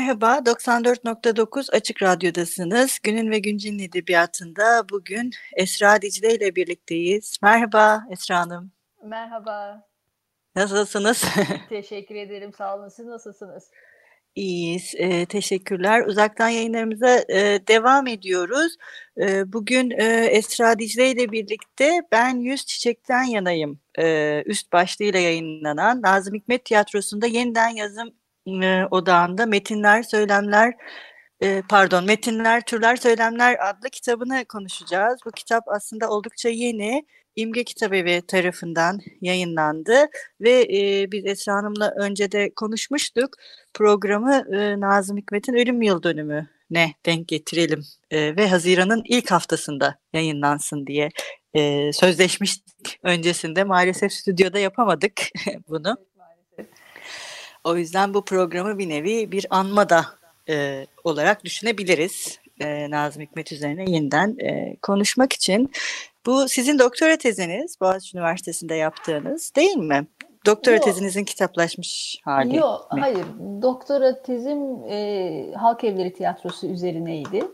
Merhaba, 94.9 Açık Radyo'dasınız. Günün ve Güncel'in edebiyatında bugün Esra Dicle ile birlikteyiz. Merhaba Esra Hanım. Merhaba. Nasılsınız? Teşekkür ederim. Sağ olun. Siz nasılsınız? İyiyiz. E, teşekkürler. Uzaktan yayınlarımıza e, devam ediyoruz. E, bugün e, Esra Dicle ile birlikte Ben Yüz Çiçek'ten yanayım. E, üst başlığıyla yayınlanan Nazım Hikmet Tiyatrosu'nda yeniden yazım e, odağında metinler, söylemler, e, pardon metinler, türler, söylemler adlı kitabını konuşacağız. Bu kitap aslında oldukça yeni. İmge Kitabevi tarafından yayınlandı ve e, biz Esra Hanım'la önce de konuşmuştuk. Programı e, Nazım Hikmet'in ölüm yıl dönümü ne denk getirelim e, ve Haziran'ın ilk haftasında yayınlansın diye e, sözleşmiştik öncesinde. Maalesef stüdyoda yapamadık bunu. O yüzden bu programı bir nevi bir anma da e, olarak düşünebiliriz. E, Nazım Hikmet üzerine yeniden e, konuşmak için. Bu sizin doktora teziniz Boğaziçi Üniversitesi'nde yaptığınız değil mi? Doktora Yok. tezinizin kitaplaşmış hali Yok, mi? hayır. Doktora tezim e, Halk Evleri Tiyatrosu üzerineydi.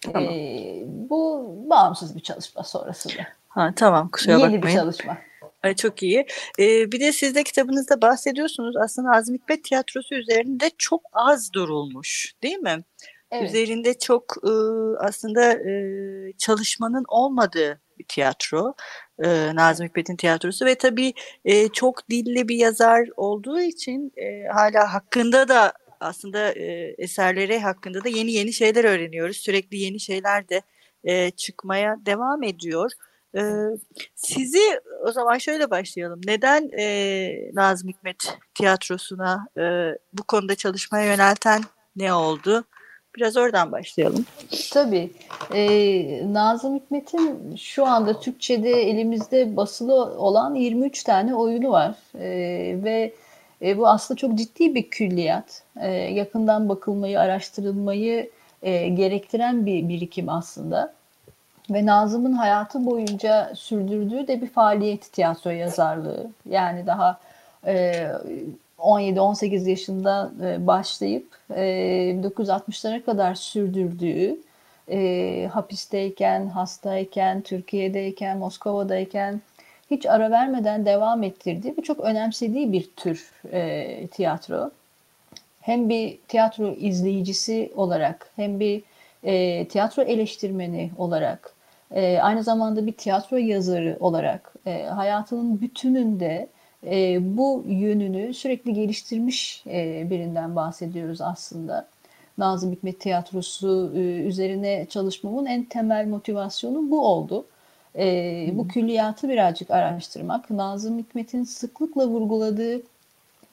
Tamam. E, bu bağımsız bir çalışma sonrasında. Ha, tamam kusura Yeni bakmayın. Yeni bir çalışma. Ay, çok iyi. Ee, bir de siz de kitabınızda bahsediyorsunuz. Aslında Nazım Hikmet tiyatrosu üzerinde çok az durulmuş değil mi? Evet. Üzerinde çok e, aslında e, çalışmanın olmadığı bir tiyatro. E, Nazım Hikmet'in tiyatrosu ve tabii e, çok dilli bir yazar olduğu için e, hala hakkında da aslında e, eserleri hakkında da yeni yeni şeyler öğreniyoruz. Sürekli yeni şeyler de e, çıkmaya devam ediyor. Ee, sizi o zaman şöyle başlayalım. Neden e, Nazım Hikmet tiyatrosuna e, bu konuda çalışmaya yönelten ne oldu? Biraz oradan başlayalım. Tabii. Ee, Nazım Hikmet'in şu anda Türkçe'de elimizde basılı olan 23 tane oyunu var. Ee, ve e, bu aslında çok ciddi bir külliyat. Ee, yakından bakılmayı, araştırılmayı e, gerektiren bir birikim aslında ve Nazım'ın hayatı boyunca sürdürdüğü de bir faaliyet tiyatro yazarlığı. Yani daha e, 17-18 yaşında e, başlayıp e, 1960'lara kadar sürdürdüğü e, hapisteyken, hastayken, Türkiye'deyken, Moskova'dayken hiç ara vermeden devam ettirdiği ve çok önemsediği bir tür e, tiyatro. Hem bir tiyatro izleyicisi olarak hem bir e, tiyatro eleştirmeni olarak, e, aynı zamanda bir tiyatro yazarı olarak e, hayatının bütününde e, bu yönünü sürekli geliştirmiş e, birinden bahsediyoruz aslında. Nazım Hikmet Tiyatrosu e, üzerine çalışmamın en temel motivasyonu bu oldu. E, bu külliyatı birazcık araştırmak. Nazım Hikmet'in sıklıkla vurguladığı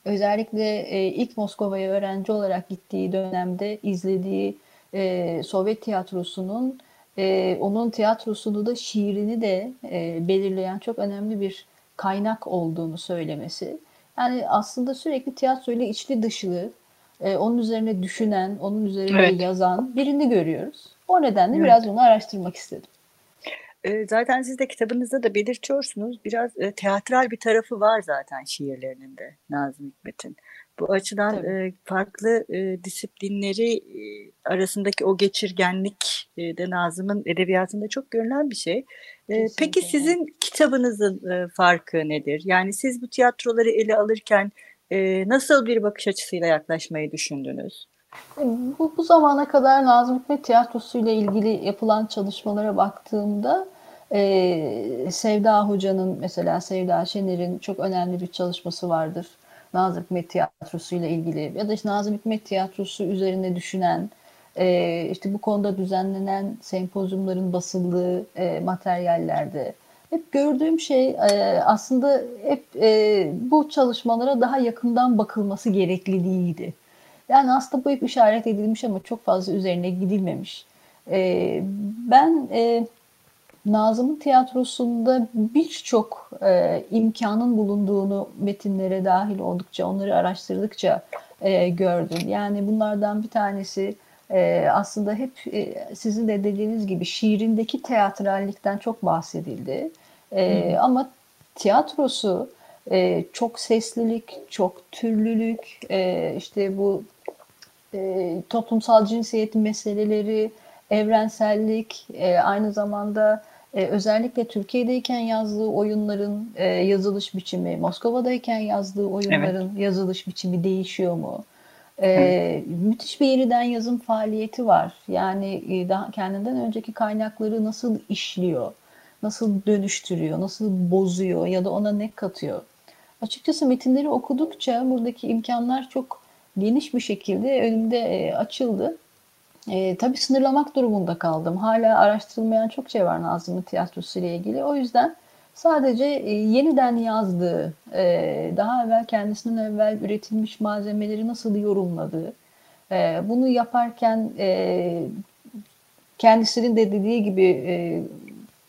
özellikle e, ilk Moskova'ya öğrenci olarak gittiği dönemde izlediği e, Sovyet tiyatrosunun e, onun tiyatrosunu da şiirini de e, belirleyen çok önemli bir kaynak olduğunu söylemesi. Yani aslında sürekli tiyatro ile içli dışlı, e, onun üzerine düşünen, onun üzerine evet. yazan birini görüyoruz. O nedenle evet. biraz bunu araştırmak istedim. Zaten siz de kitabınızda da belirtiyorsunuz. Biraz e, teatral bir tarafı var zaten şiirlerinin de Nazım Hikmet'in. Bu açıdan e, farklı disiplinleri arasındaki o geçirgenlik de Nazım'ın edebiyatında çok görülen bir şey. E, peki sizin kitabınızın farkı nedir? Yani siz bu tiyatroları ele alırken nasıl bir bakış açısıyla yaklaşmayı düşündünüz? Bu, bu zamana kadar Nazım Hikmet tiyatrosu ile ilgili yapılan çalışmalara baktığımda e, Sevda Hoca'nın mesela Sevda Şener'in çok önemli bir çalışması vardır. Nazım Hikmet Tiyatrosu ile ilgili ya da işte Nazım Hikmet Tiyatrosu üzerine düşünen e, işte bu konuda düzenlenen sempozyumların basıldığı e, materyallerde hep gördüğüm şey e, aslında hep e, bu çalışmalara daha yakından bakılması gerekliliğiydi. Yani aslında bu hep işaret edilmiş ama çok fazla üzerine gidilmemiş. E, ben e, Nazım'ın tiyatrosunda birçok e, imkanın bulunduğunu metinlere dahil oldukça, onları araştırdıkça e, gördüm. Yani bunlardan bir tanesi e, aslında hep e, sizin de dediğiniz gibi şiirindeki teatrallikten çok bahsedildi. E, ama tiyatrosu e, çok seslilik, çok türlülük, e, işte bu e, toplumsal cinsiyet meseleleri, evrensellik, e, aynı zamanda e, özellikle Türkiye'deyken yazdığı oyunların e, yazılış biçimi, Moskova'dayken yazdığı oyunların evet. yazılış biçimi değişiyor mu? E, müthiş bir yeniden yazım faaliyeti var. Yani e, daha kendinden önceki kaynakları nasıl işliyor, nasıl dönüştürüyor, nasıl bozuyor ya da ona ne katıyor? Açıkçası metinleri okudukça buradaki imkanlar çok geniş bir şekilde önümde e, açıldı. E, tabii sınırlamak durumunda kaldım. Hala araştırılmayan çok şey var Nazım'ın tiyatrosu ile ilgili. O yüzden sadece e, yeniden yazdığı, e, daha evvel kendisinden evvel üretilmiş malzemeleri nasıl yorumladığı, e, bunu yaparken e, kendisinin de dediği gibi e,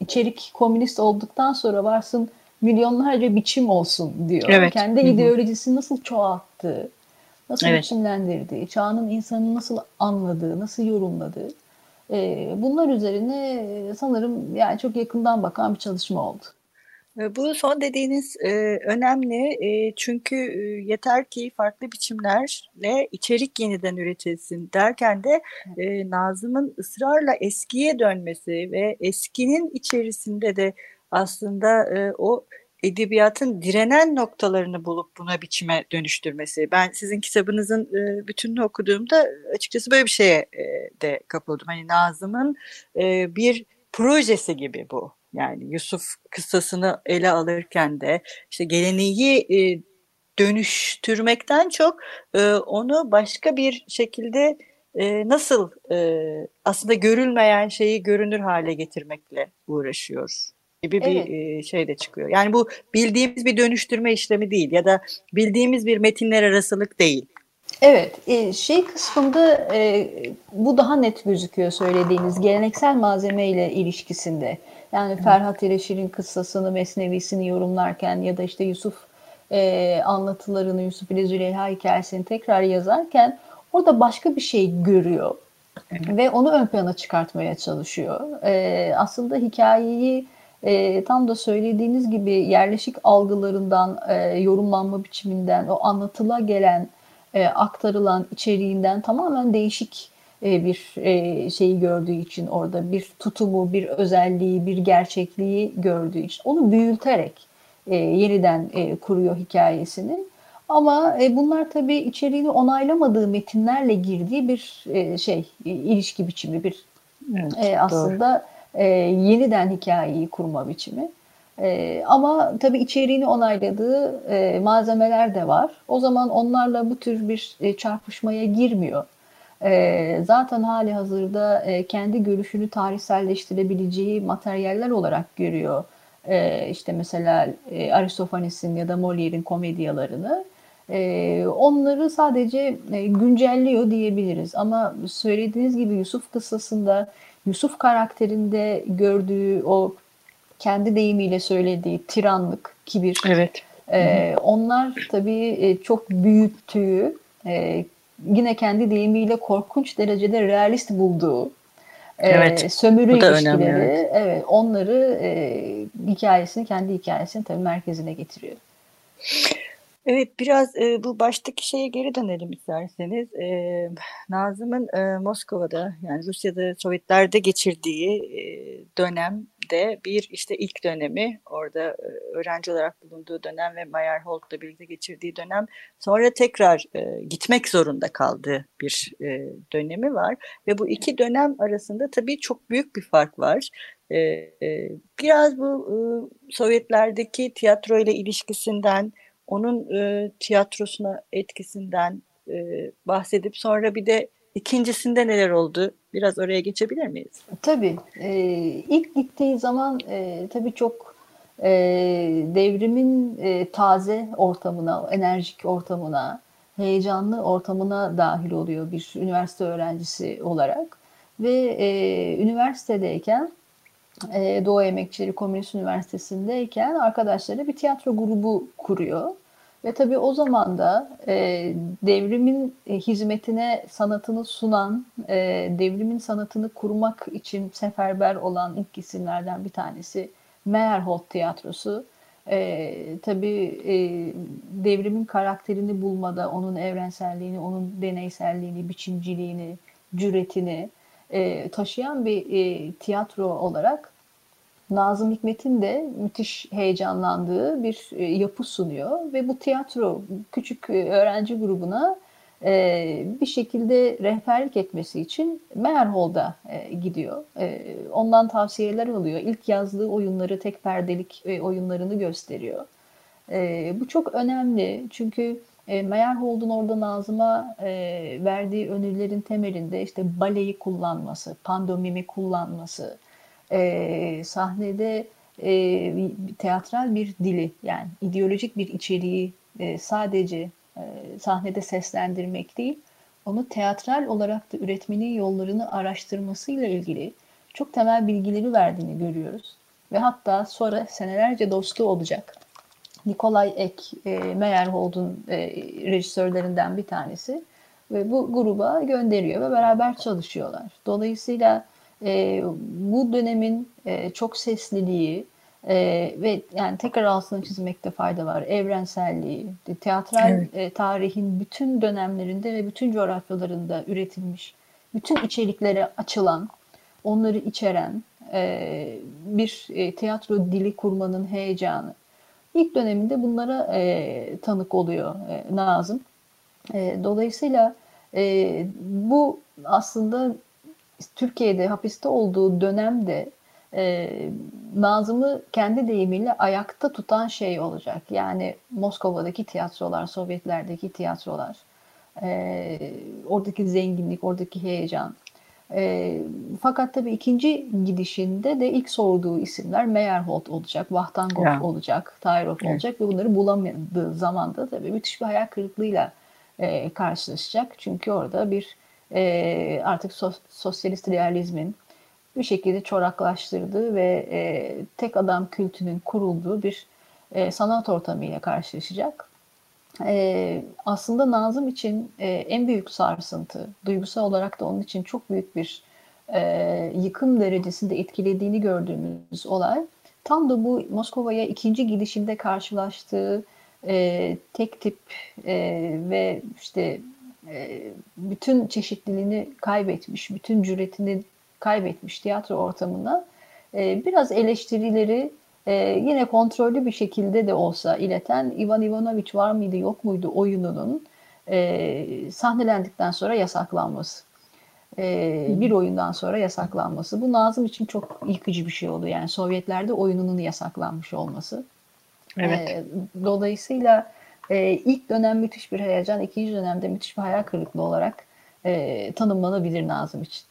içerik komünist olduktan sonra varsın milyonlarca biçim olsun diyor. Evet. Kendi ideolojisini nasıl çoğalttığı, nasıl evet. biçimlendirdiği, çağının insanı nasıl anladığı, nasıl yorumladığı e, bunlar üzerine sanırım yani çok yakından bakan bir çalışma oldu. E, bu son dediğiniz e, önemli e, çünkü e, yeter ki farklı biçimlerle içerik yeniden üretilsin derken de e, Nazım'ın ısrarla eskiye dönmesi ve eskinin içerisinde de aslında e, o edebiyatın direnen noktalarını bulup buna biçime dönüştürmesi. Ben sizin kitabınızın e, bütününü okuduğumda açıkçası böyle bir şeye e, de kapıldım. Hani Nazım'ın e, bir projesi gibi bu. Yani Yusuf kıssasını ele alırken de işte geleneği e, dönüştürmekten çok e, onu başka bir şekilde e, nasıl e, aslında görülmeyen şeyi görünür hale getirmekle uğraşıyor gibi bir evet. şey de çıkıyor. Yani bu bildiğimiz bir dönüştürme işlemi değil ya da bildiğimiz bir metinler arasılık değil. Evet, şey kısmında bu daha net gözüküyor söylediğiniz geleneksel malzeme ile ilişkisinde. Yani Ferhat İreşir'in kıssasını, mesnevisini yorumlarken ya da işte Yusuf anlatılarını, Yusuf ile Züleyha hikayesini tekrar yazarken orada başka bir şey görüyor. Evet. Ve onu ön plana çıkartmaya çalışıyor. aslında hikayeyi e, tam da söylediğiniz gibi yerleşik algılarından, e, yorumlanma biçiminden, o anlatıla gelen, e, aktarılan içeriğinden tamamen değişik e, bir e, şeyi gördüğü için orada bir tutumu, bir özelliği, bir gerçekliği gördüğü için onu büyüterek e, yeniden e, kuruyor hikayesini. Ama e, bunlar tabii içeriğini onaylamadığı metinlerle girdiği bir e, şey, ilişki biçimi, bir evet, e, aslında doğru e, yeniden hikayeyi kurma biçimi. E, ama tabii içeriğini onayladığı e, malzemeler de var. O zaman onlarla bu tür bir e, çarpışmaya girmiyor. E, zaten hali hazırda e, kendi görüşünü tarihselleştirebileceği materyaller olarak görüyor. E, işte mesela e, Aristofanes'in ya da Molière'in komedyalarını. E, onları sadece e, güncelliyor diyebiliriz. Ama söylediğiniz gibi Yusuf kıssasında Yusuf karakterinde gördüğü o kendi deyimiyle söylediği tiranlık, kibir. Evet. E, onlar tabii e, çok büyüttüğü, e, yine kendi deyimiyle korkunç derecede realist bulduğu e, evet. sömürü ilişkileri, önemli, evet. evet onları e, hikayesini, kendi hikayesini tabii merkezine getiriyor. Evet, biraz, eee, bu baştaki şeye geri dönelim isterseniz. Eee, Nazım'ın, eee, Moskova'da, yani Rusya'da, Sovyetler'de geçirdiği, eee, dönemde bir, işte, ilk dönemi, orada, eee, öğrenci olarak bulunduğu dönem ve Meyerhold'la birlikte geçirdiği dönem, sonra tekrar, eee, gitmek zorunda kaldığı bir, eee, dönemi var ve bu iki dönem arasında tabii çok büyük bir fark var. Eee, biraz bu, ııı, Sovyetler'deki tiyatroyla ilişkisinden, onun e, tiyatrosuna etkisinden e, bahsedip sonra bir de ikincisinde neler oldu? Biraz oraya geçebilir miyiz? Tabii. E, ilk gittiği zaman e, tabii çok e, devrimin e, taze ortamına, enerjik ortamına, heyecanlı ortamına dahil oluyor bir üniversite öğrencisi olarak. Ve e, üniversitedeyken e, Doğu Emekçileri Komünist Üniversitesi'ndeyken arkadaşları bir tiyatro grubu kuruyor. Ve tabii o zaman da e, devrimin e, hizmetine sanatını sunan, e, devrimin sanatını kurmak için seferber olan ilk isimlerden bir tanesi Meyerhold Tiyatrosu. E, tabii e, devrimin karakterini bulmada, onun evrenselliğini, onun deneyselliğini, biçimciliğini, cüretini e, taşıyan bir e, tiyatro olarak Nazım Hikmet'in de müthiş heyecanlandığı bir e, yapı sunuyor ve bu tiyatro küçük e, öğrenci grubuna e, bir şekilde rehberlik etmesi için Meyerhold'a gidiyor. Ondan tavsiyeler alıyor. İlk yazdığı oyunları tek perdelik oyunlarını gösteriyor. Bu çok önemli çünkü Meyerhold'un orada Nazım'a verdiği önerilerin temelinde işte baleyi kullanması, pandomimi kullanması, e, sahnede e, teatral bir dili yani ideolojik bir içeriği e, sadece e, sahnede seslendirmek değil, onu teatral olarak da üretmenin yollarını araştırmasıyla ilgili çok temel bilgileri verdiğini görüyoruz. Ve hatta sonra senelerce dostu olacak. Nikolay Ek, e, Meyerhold'un e, rejisörlerinden bir tanesi. Ve bu gruba gönderiyor ve beraber çalışıyorlar. Dolayısıyla e, bu dönemin e, çok sesliliği e, ve yani tekrar altını çizmekte fayda var. Evrenselliği, teatral evet. e, tarihin bütün dönemlerinde ve bütün coğrafyalarında üretilmiş, bütün içeriklere açılan, onları içeren e, bir e, tiyatro dili kurmanın heyecanı. İlk döneminde bunlara e, tanık oluyor e, Nazım. E, dolayısıyla e, bu aslında Türkiye'de hapiste olduğu dönemde e, Nazım'ı kendi deyimiyle ayakta tutan şey olacak. Yani Moskova'daki tiyatrolar, Sovyetlerdeki tiyatrolar, e, oradaki zenginlik, oradaki heyecan. E, fakat tabii ikinci gidişinde de ilk sorduğu isimler Meyerhold olacak, Vahtangov yeah. olacak, Tayrov yeah. olacak ve bunları bulamadığı zamanda tabii müthiş bir hayal kırıklığıyla e, karşılaşacak. Çünkü orada bir e, artık sos, sosyalist realizmin bir şekilde çoraklaştırdığı ve e, tek adam kültünün kurulduğu bir e, sanat ortamıyla karşılaşacak. E, aslında Nazım için e, en büyük sarsıntı, duygusal olarak da onun için çok büyük bir e, yıkım derecesinde etkilediğini gördüğümüz olay, tam da bu Moskova'ya ikinci gidişinde karşılaştığı e, tek tip e, ve işte bütün çeşitliliğini kaybetmiş, bütün cüretini kaybetmiş tiyatro ortamına e, biraz eleştirileri e, yine kontrollü bir şekilde de olsa ileten Ivan Ivanoviç var mıydı yok muydu oyununun sahnelendikten sonra yasaklanması. bir oyundan sonra yasaklanması. Bu Nazım için çok yıkıcı bir şey oldu. Yani Sovyetlerde oyununun yasaklanmış olması. Evet. dolayısıyla e, ilk dönem müthiş bir heyecan, ikinci dönemde müthiş bir hayal kırıklığı olarak e, tanımlanabilir Nazım için.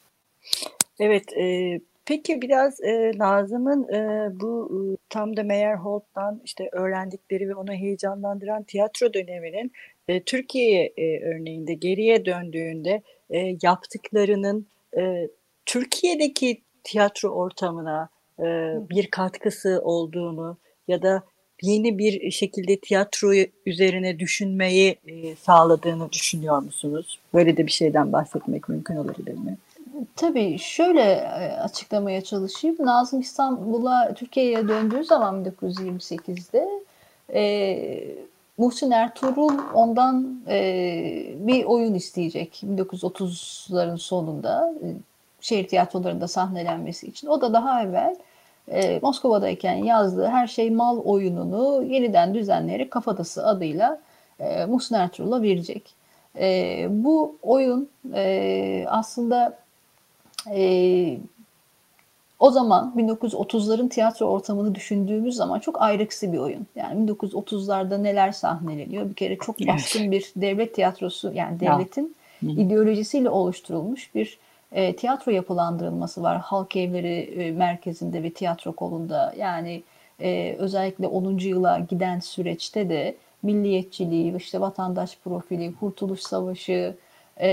Evet, e, peki biraz e, Nazım'ın e, bu e, tam da Meyerhold'dan işte öğrendikleri ve onu heyecanlandıran tiyatro döneminin e, Türkiye e, örneğinde geriye döndüğünde e, yaptıklarının e, Türkiye'deki tiyatro ortamına e, bir katkısı olduğunu ya da yeni bir şekilde tiyatro üzerine düşünmeyi e, sağladığını düşünüyor musunuz? Böyle de bir şeyden bahsetmek mümkün olabilir mi? Tabii şöyle e, açıklamaya çalışayım. Nazım İstanbul'a Türkiye'ye döndüğü zaman 1928'de e, Muhsin Ertuğrul ondan e, bir oyun isteyecek 1930'ların sonunda e, şehir tiyatrolarında sahnelenmesi için. O da daha evvel e, Moskova'dayken yazdığı Her Şey Mal oyununu yeniden düzenleyerek Kafatası adıyla e, Muhsin Ertuğrul'a verecek. E, bu oyun e, aslında e, o zaman 1930'ların tiyatro ortamını düşündüğümüz zaman çok ayrıksı bir oyun. Yani 1930'larda neler sahneleniyor? Bir kere çok baskın bir devlet tiyatrosu yani devletin ya. ideolojisiyle oluşturulmuş bir e, tiyatro yapılandırılması var halk evleri e, merkezinde ve tiyatro kolunda. Yani e, özellikle 10. yıla giden süreçte de milliyetçiliği, işte vatandaş profili, Kurtuluş Savaşı, e,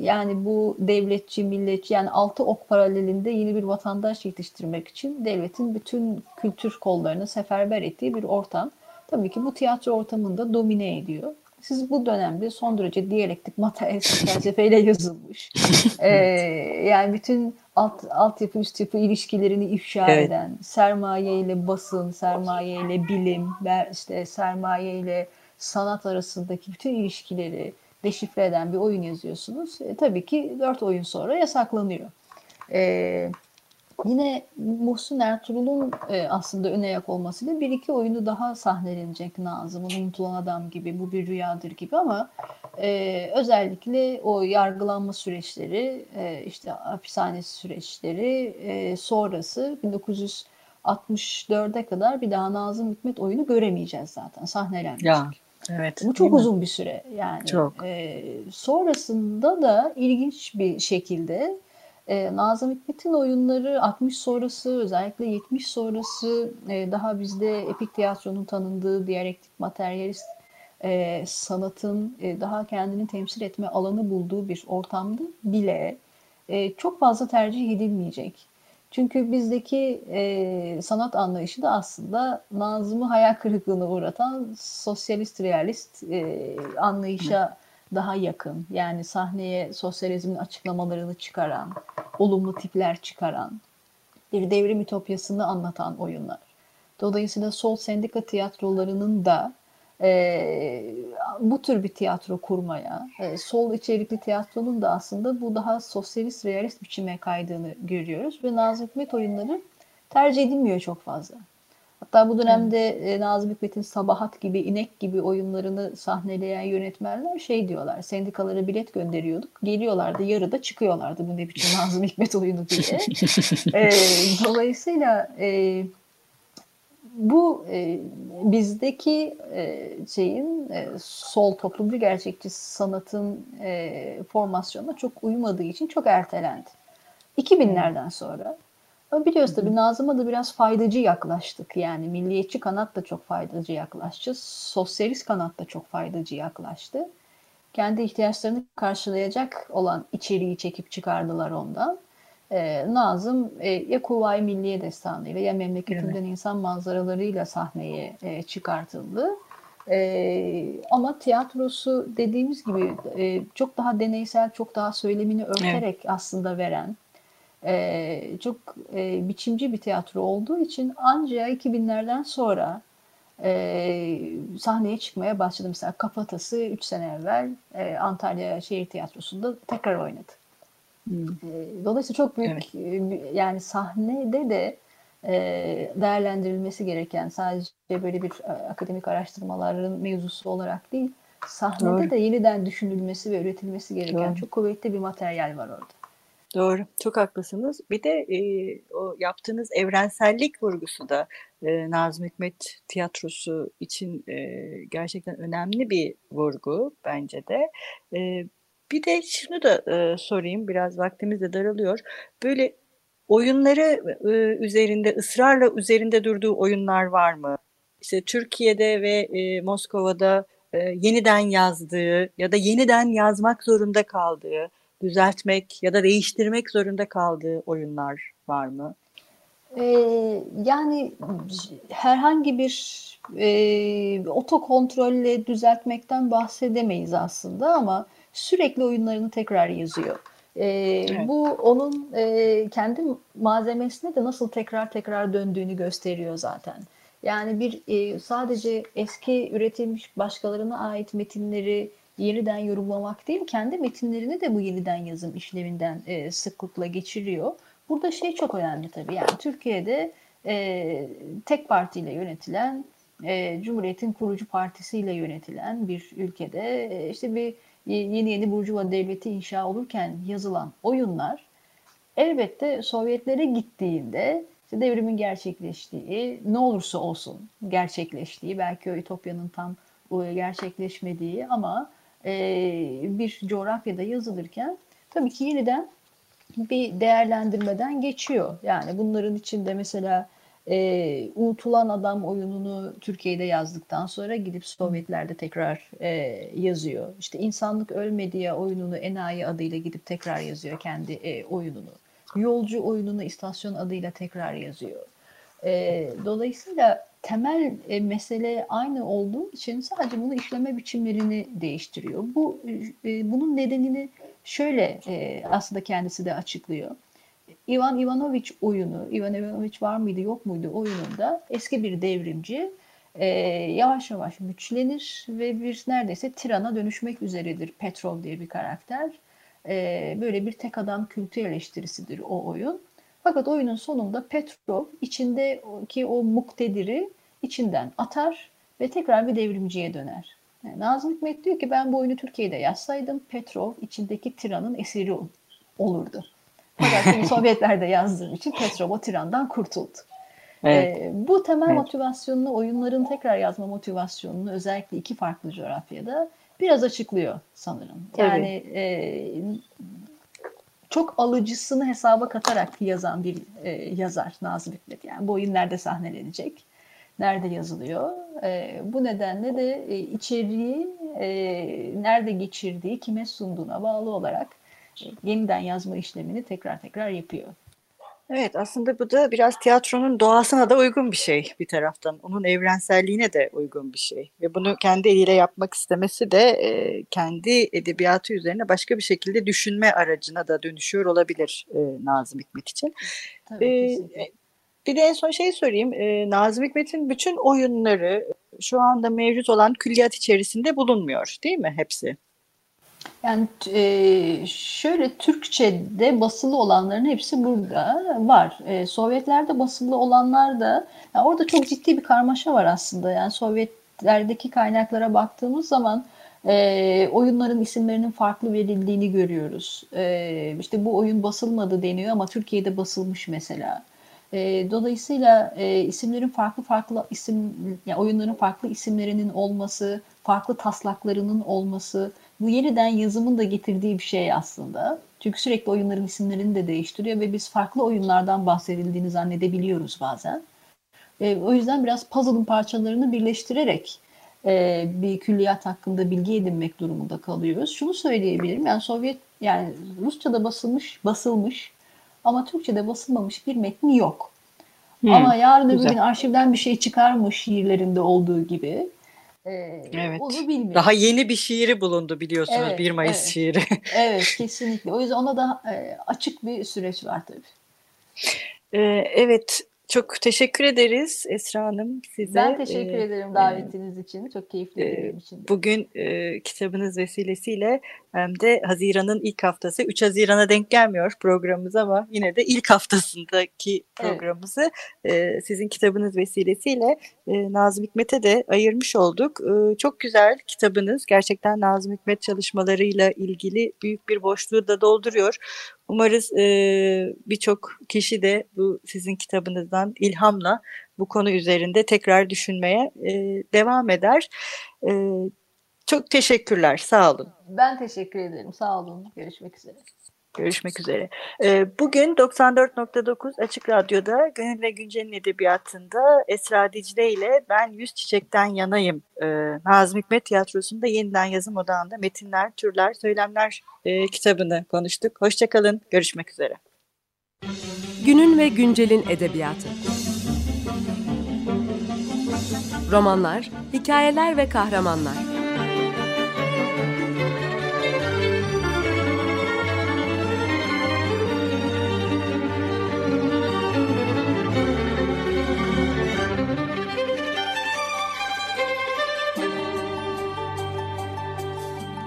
yani bu devletçi, milletçi yani altı ok paralelinde yeni bir vatandaş yetiştirmek için devletin bütün kültür kollarını seferber ettiği bir ortam. Tabii ki bu tiyatro ortamında domine ediyor. Siz bu dönemde son derece diyalektik materyalist felsefeyle yazılmış. ee, yani bütün alt, altyapı üst yapı ilişkilerini ifşa evet. eden, sermaye ile basın, sermaye ile bilim, işte sermaye ile sanat arasındaki bütün ilişkileri deşifre eden bir oyun yazıyorsunuz. E, tabii ki dört oyun sonra yasaklanıyor. E, yine Muhsin Ertuğrul'un e, aslında öne yak olmasıyla bir iki oyunu daha sahnelenecek Nazım'ın Unutulan Adam gibi, Bu Bir Rüyadır gibi ama e, özellikle o yargılanma süreçleri, e, işte hapishane süreçleri e, sonrası 1964'e kadar bir daha Nazım Hikmet oyunu göremeyeceğiz zaten sahnelenmeyecek. Ya. Evet. Bu çok uzun bir süre yani. Çok. E, sonrasında da ilginç bir şekilde e, Nazım Hikmet'in oyunları 60 sonrası özellikle 70 sonrası e, daha bizde epik tiyatronun tanındığı diyalektik materyalist e, sanatın e, daha kendini temsil etme alanı bulduğu bir ortamda bile e, çok fazla tercih edilmeyecek. Çünkü bizdeki e, sanat anlayışı da aslında Nazım'ı hayal kırıklığına uğratan sosyalist realist e, anlayışa daha yakın. Yani sahneye sosyalizmin açıklamalarını çıkaran, olumlu tipler çıkaran, bir devrim ütopyasını anlatan oyunlar. Dolayısıyla sol sendika tiyatrolarının da e, bu tür bir tiyatro kurmaya, e, sol içerikli tiyatronun da aslında bu daha sosyalist realist biçime kaydığını görüyoruz ve Nazım Hikmet oyunları tercih edilmiyor çok fazla. Hatta bu dönemde e, Nazım Hikmet'in Sabahat gibi, İnek gibi oyunlarını sahneleyen yönetmenler şey diyorlar, sendikalara bilet gönderiyorduk, geliyorlardı, yarıda çıkıyorlardı bu ne biçim Nazım Hikmet oyunu diye. e, dolayısıyla e, bu e, bizdeki e, şeyin e, sol toplumcu gerçekçi sanatın e, formasyonuna çok uymadığı için çok ertelendi. 2000'lerden sonra ama biliyoruz tabii Nazım'a da biraz faydacı yaklaştık. Yani milliyetçi kanat da çok faydacı yaklaştı. Sosyalist kanat da çok faydacı yaklaştı. Kendi ihtiyaçlarını karşılayacak olan içeriği çekip çıkardılar ondan e, Nazım e, ya Kuvayi Milliye Destanı'yla ya Memleketimden evet. İnsan Manzaralarıyla sahneye e, çıkartıldı. E, ama tiyatrosu dediğimiz gibi e, çok daha deneysel, çok daha söylemini örterek evet. aslında veren, e, çok e, biçimci bir tiyatro olduğu için ancak 2000'lerden sonra e, sahneye çıkmaya başladı. Mesela Kafatası 3 sene evvel e, Antalya Şehir Tiyatrosu'nda tekrar oynadı. Hmm. Dolayısıyla çok büyük evet. yani sahnede de değerlendirilmesi gereken sadece böyle bir akademik araştırmaların mevzusu olarak değil sahnede Doğru. de yeniden düşünülmesi ve üretilmesi gereken Doğru. çok kuvvetli bir materyal var orada. Doğru, çok haklısınız. Bir de e, o yaptığınız evrensellik vurgusu da e, Nazım Hikmet tiyatrosu için e, gerçekten önemli bir vurgu bence de. E, bir de şunu da e, sorayım, biraz vaktimiz de daralıyor. Böyle oyunları e, üzerinde, ısrarla üzerinde durduğu oyunlar var mı? İşte Türkiye'de ve e, Moskova'da e, yeniden yazdığı ya da yeniden yazmak zorunda kaldığı, düzeltmek ya da değiştirmek zorunda kaldığı oyunlar var mı? Ee, yani herhangi bir e, otokontrolle düzeltmekten bahsedemeyiz aslında ama sürekli oyunlarını tekrar yazıyor. E, evet. Bu onun e, kendi malzemesine de nasıl tekrar tekrar döndüğünü gösteriyor zaten. Yani bir e, sadece eski üretilmiş başkalarına ait metinleri yeniden yorumlamak değil, kendi metinlerini de bu yeniden yazım işleminden e, sıklıkla geçiriyor. Burada şey çok önemli tabii. Yani Türkiye'de e, tek partiyle yönetilen, e, Cumhuriyet'in kurucu partisiyle yönetilen bir ülkede e, işte bir yeni yeni Burjuva devleti inşa olurken yazılan oyunlar elbette Sovyetlere gittiğinde işte devrimin gerçekleştiği, ne olursa olsun gerçekleştiği, belki o Ütopya'nın tam gerçekleşmediği ama e, bir coğrafyada yazılırken tabii ki yeniden bir değerlendirmeden geçiyor. Yani bunların içinde mesela e, Unutulan Adam oyununu Türkiye'de yazdıktan sonra gidip Sovyetlerde tekrar e, yazıyor. İşte İnsanlık Ölmedi ya oyununu Enayi adıyla gidip tekrar yazıyor kendi e, oyununu. Yolcu oyununu istasyon adıyla tekrar yazıyor. E, dolayısıyla temel e, mesele aynı olduğu için sadece bunu işleme biçimlerini değiştiriyor. Bu e, bunun nedenini şöyle e, aslında kendisi de açıklıyor. Ivan Ivanoviç oyunu, Ivan Ivanoviç var mıydı yok muydu oyununda eski bir devrimci e, yavaş yavaş güçlenir ve bir neredeyse tirana dönüşmek üzeredir Petrov diye bir karakter. E, böyle bir tek adam kültü eleştirisidir o oyun. Fakat oyunun sonunda Petrov içindeki o muktediri içinden atar ve tekrar bir devrimciye döner. Yani Nazım Hikmet diyor ki ben bu oyunu Türkiye'de yazsaydım Petrov içindeki tiranın esiri olurdu. Fakat bunu Sovyetler'de yazdığım için Petrov o tirandan kurtuldu. Evet. Ee, bu temel evet. motivasyonunu, oyunların tekrar yazma motivasyonunu özellikle iki farklı coğrafyada biraz açıklıyor sanırım. Yani e, çok alıcısını hesaba katarak yazan bir e, yazar Nazım Hikmet. Yani bu oyun nerede sahnelenecek, nerede yazılıyor. E, bu nedenle de e, içeriği e, nerede geçirdiği, kime sunduğuna bağlı olarak yeniden yazma işlemini tekrar tekrar yapıyor. Evet aslında bu da biraz tiyatronun doğasına da uygun bir şey bir taraftan. Onun evrenselliğine de uygun bir şey. Ve bunu kendi eliyle yapmak istemesi de e, kendi edebiyatı üzerine başka bir şekilde düşünme aracına da dönüşüyor olabilir e, Nazım Hikmet için. Tabii, e, bir de en son şey sorayım. E, Nazım Hikmet'in bütün oyunları şu anda mevcut olan külliyat içerisinde bulunmuyor değil mi hepsi? Yani e, şöyle Türkçe'de basılı olanların hepsi burada var. E, Sovyetlerde basılı olanlar da yani orada çok ciddi bir karmaşa var aslında. Yani Sovyetlerdeki kaynaklara baktığımız zaman e, oyunların isimlerinin farklı verildiğini görüyoruz. E, işte bu oyun basılmadı deniyor ama Türkiye'de basılmış mesela. E, dolayısıyla e, isimlerin farklı farklı isim, yani oyunların farklı isimlerinin olması, farklı taslaklarının olması, bu yeniden yazımın da getirdiği bir şey aslında. Çünkü sürekli oyunların isimlerini de değiştiriyor ve biz farklı oyunlardan bahsedildiğini zannedebiliyoruz bazen. E, o yüzden biraz puzzle'ın parçalarını birleştirerek e, bir külliyat hakkında bilgi edinmek durumunda kalıyoruz. Şunu söyleyebilirim. Yani Sovyet yani Rusça'da basılmış, basılmış ama Türkçe'de basılmamış bir metni yok. Hmm, ama yarın öbür gün arşivden bir şey çıkarmış şiirlerinde olduğu gibi ee, evet. Onu bilmiyorum. Daha yeni bir şiiri bulundu biliyorsunuz evet, 1 Mayıs evet. şiiri. evet kesinlikle. O yüzden ona da e, açık bir süreç var tabii. Ee, evet çok teşekkür ederiz Esra Hanım size. Ben teşekkür ee, ederim davetiniz e, için. Çok keyifli e, benim için. Bugün e, kitabınız vesilesiyle hem de Haziran'ın ilk haftası 3 Haziran'a denk gelmiyor programımız ama yine de ilk haftasındaki programımızı evet. e, sizin kitabınız vesilesiyle e, Nazım Hikmet'e de ayırmış olduk. E, çok güzel kitabınız. Gerçekten Nazım Hikmet çalışmalarıyla ilgili büyük bir boşluğu da dolduruyor. Umarız e, birçok kişi de bu sizin kitabınızdan ilhamla bu konu üzerinde tekrar düşünmeye e, devam eder. E, çok teşekkürler, sağ olun. Ben teşekkür ederim, sağ olun. Görüşmek üzere. Görüşmek üzere. Bugün 94.9 Açık Radyo'da Gönül ve Güncel'in edebiyatında Esra Dicle ile Ben Yüz Çiçek'ten yanayım. Nazım Hikmet Tiyatrosu'nda yeniden yazım odağında metinler, türler, söylemler kitabını konuştuk. Hoşçakalın, görüşmek üzere. Günün ve Güncel'in edebiyatı. Romanlar, hikayeler ve kahramanlar.